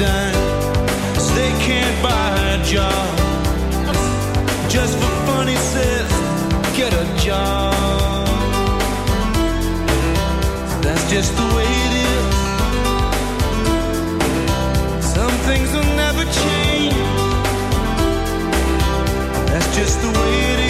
dime. So they can't buy a job. Just for fun, he says, get a job. That's just the way it is. Some things will never change. That's just the way it is.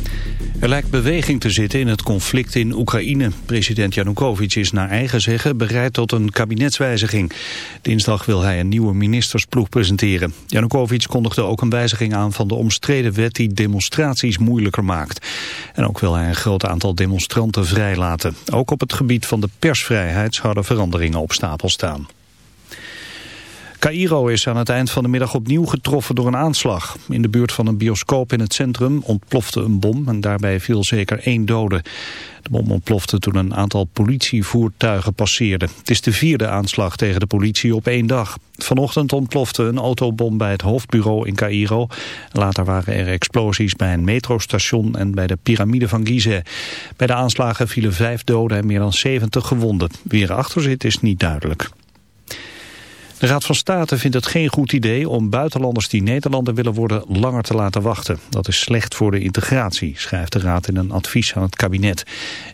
Er lijkt beweging te zitten in het conflict in Oekraïne. President Janukovic is naar eigen zeggen bereid tot een kabinetswijziging. Dinsdag wil hij een nieuwe ministersploeg presenteren. Janukovic kondigde ook een wijziging aan van de omstreden wet die demonstraties moeilijker maakt. En ook wil hij een groot aantal demonstranten vrijlaten. Ook op het gebied van de persvrijheid zouden veranderingen op stapel staan. Cairo is aan het eind van de middag opnieuw getroffen door een aanslag. In de buurt van een bioscoop in het centrum ontplofte een bom en daarbij viel zeker één dode. De bom ontplofte toen een aantal politievoertuigen passeerden. Het is de vierde aanslag tegen de politie op één dag. Vanochtend ontplofte een autobom bij het hoofdbureau in Cairo. Later waren er explosies bij een metrostation en bij de piramide van Gizeh. Bij de aanslagen vielen vijf doden en meer dan 70 gewonden. Wie erachter zit is niet duidelijk. De Raad van State vindt het geen goed idee om buitenlanders die Nederlander willen worden langer te laten wachten. Dat is slecht voor de integratie, schrijft de Raad in een advies aan het kabinet.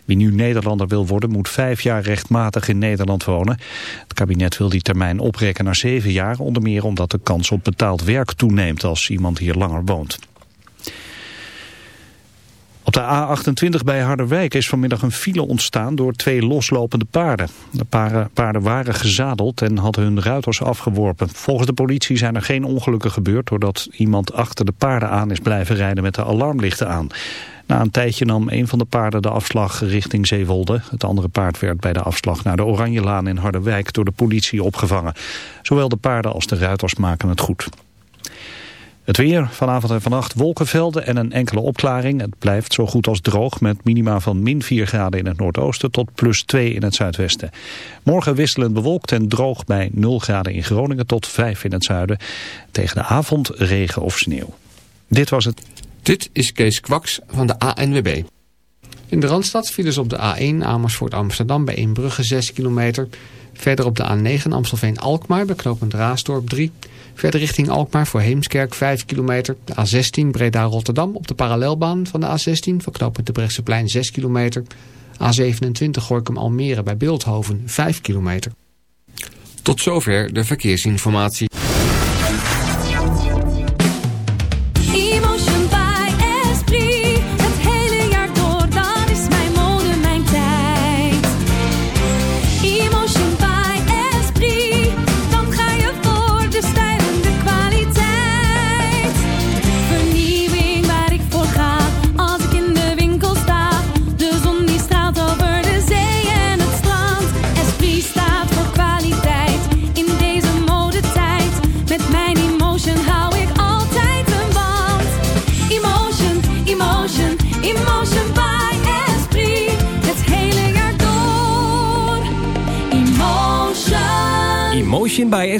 Wie nu Nederlander wil worden moet vijf jaar rechtmatig in Nederland wonen. Het kabinet wil die termijn oprekken naar zeven jaar, onder meer omdat de kans op betaald werk toeneemt als iemand hier langer woont. Op de A28 bij Harderwijk is vanmiddag een file ontstaan door twee loslopende paarden. De paarden, waren gezadeld en hadden hun ruiters afgeworpen. Volgens de politie zijn er geen ongelukken gebeurd doordat iemand achter de paarden aan is blijven rijden met de alarmlichten aan. Na een tijdje nam een van de paarden de afslag richting Zeewolde. Het andere paard werd bij de afslag naar de Oranjelaan in Harderwijk door de politie opgevangen. Zowel de paarden als de ruiters maken het goed. Het weer, vanavond en vannacht wolkenvelden en een enkele opklaring. Het blijft zo goed als droog met minima van min 4 graden in het noordoosten tot plus 2 in het zuidwesten. Morgen wisselend bewolkt en droog bij 0 graden in Groningen tot 5 in het zuiden. Tegen de avond regen of sneeuw. Dit was het. Dit is Kees Kwaks van de ANWB. In de Randstad vielen ze op de A1 Amersfoort Amsterdam bij Inbrugge 6 kilometer. Verder op de A9 Amstelveen-Alkmaar bij knooppunt Raasdorp 3. Verder richting Alkmaar voor Heemskerk 5 kilometer. De A16 Breda-Rotterdam op de parallelbaan van de A16 voor knooppunt de Brechtseplein 6 kilometer. A27 Gorkum-Almere bij Beeldhoven 5 kilometer. Tot zover de verkeersinformatie.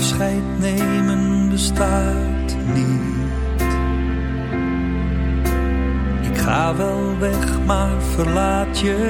Afscheid nemen bestaat niet. Ik ga wel weg, maar verlaat je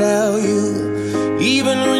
tell you, even when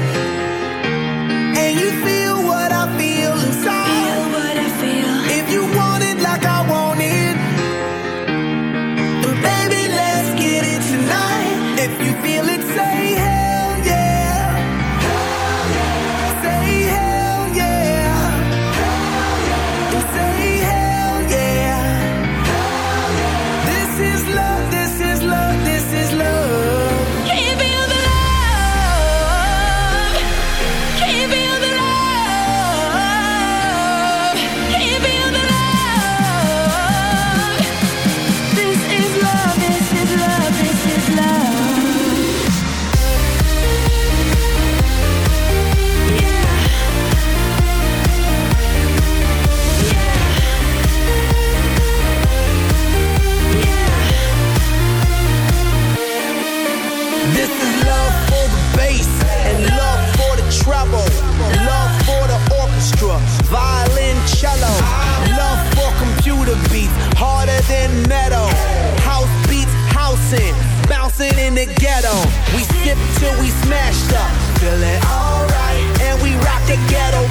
feeling alright, and we rock the ghetto.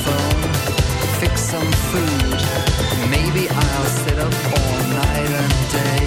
some food. Maybe I'll sit up all night and day,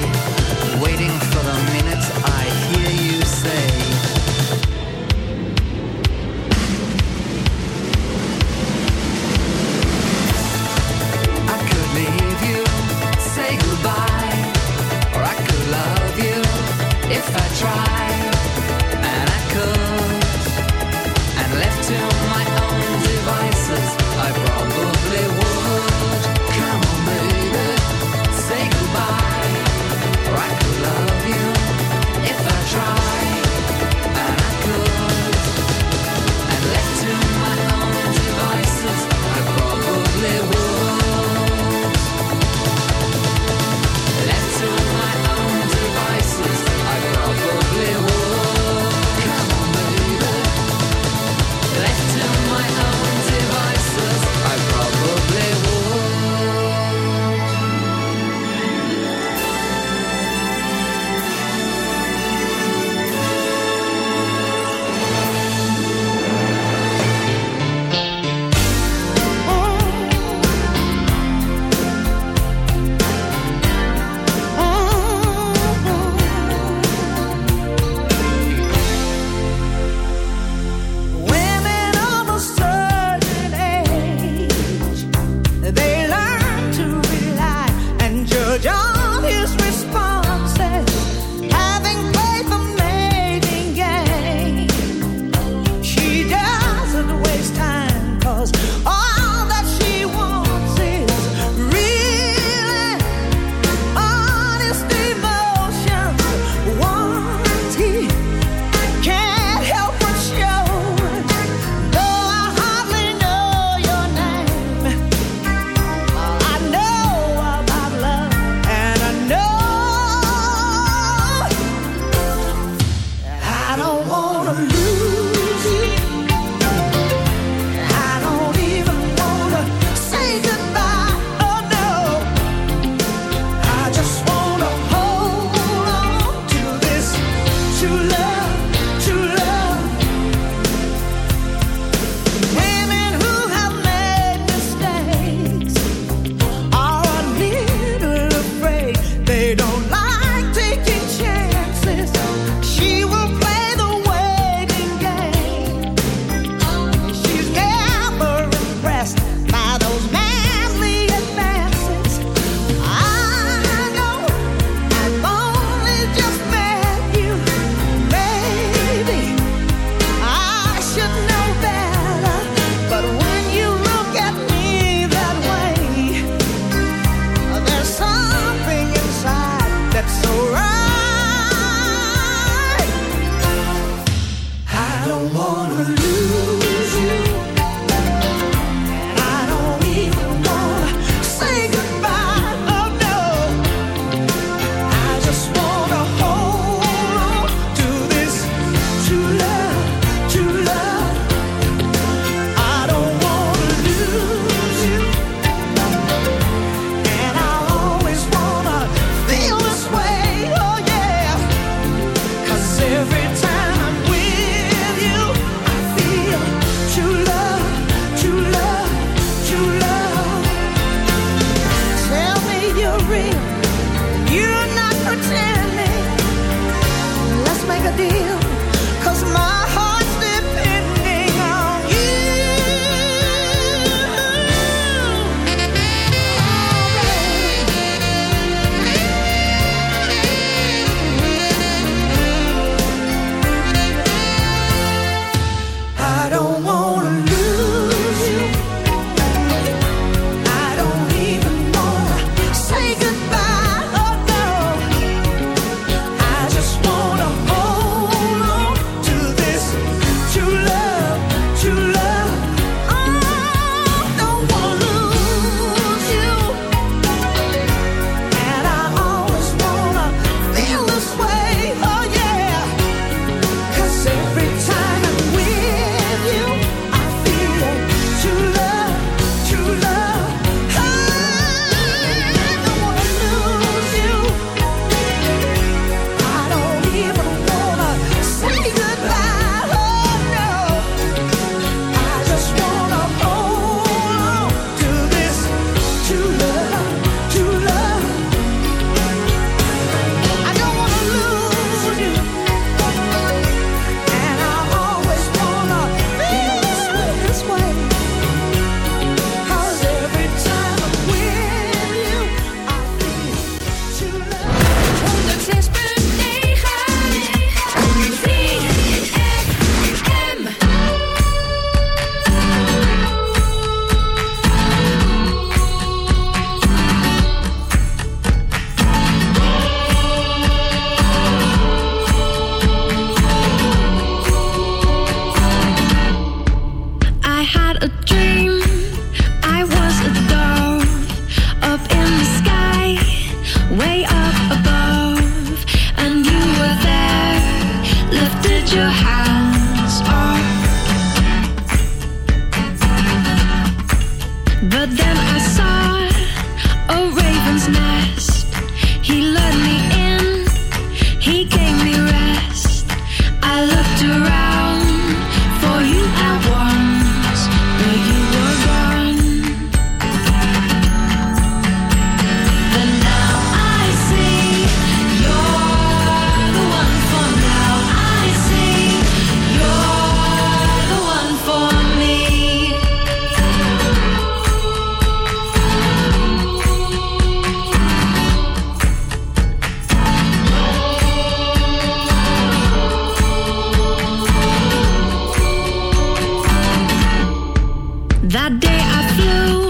That day I flew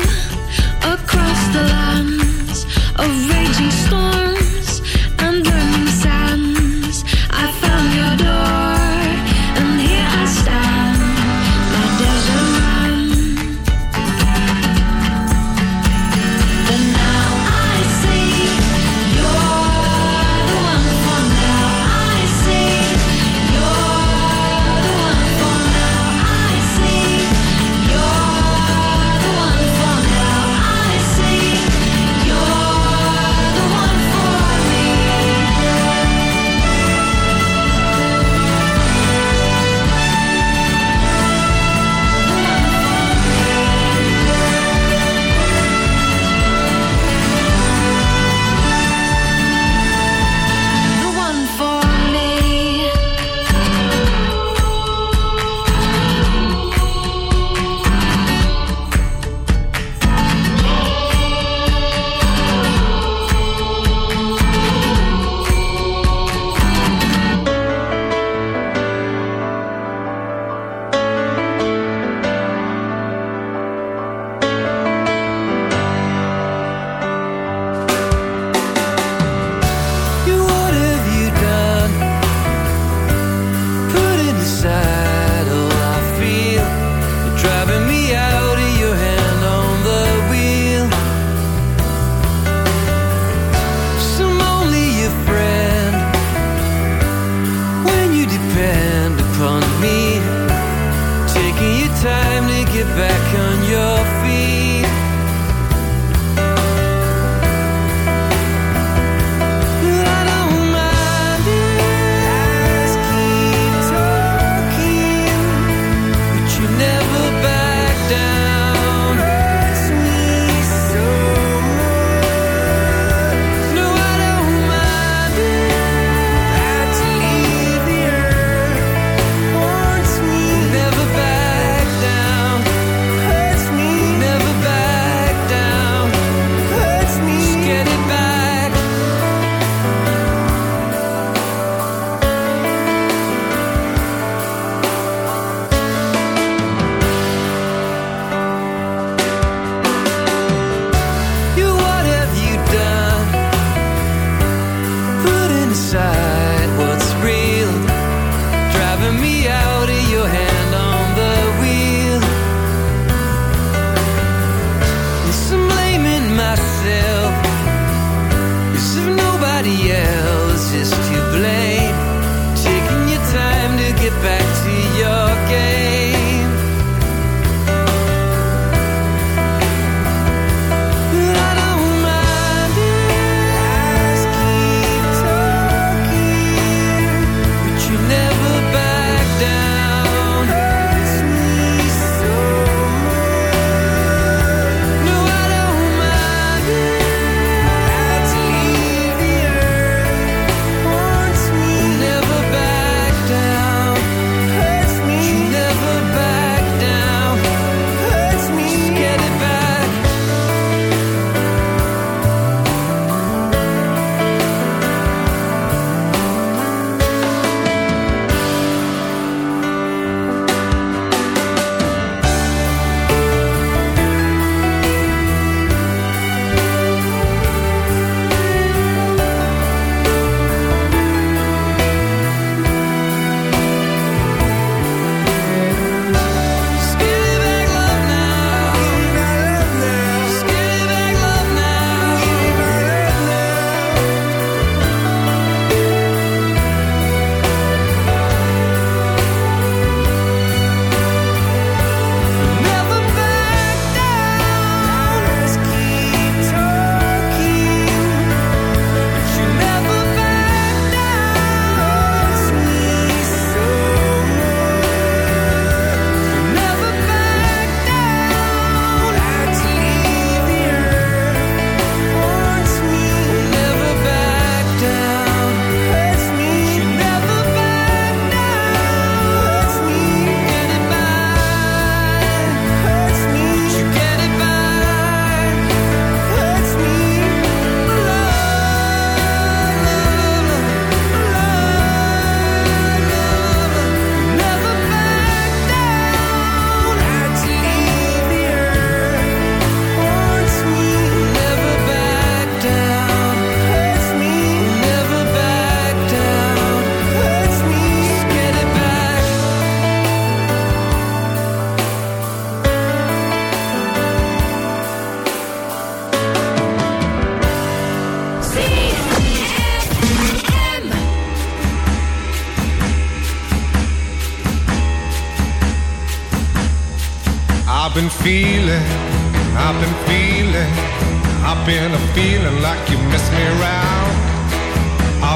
across the lands of raging storms.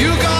You got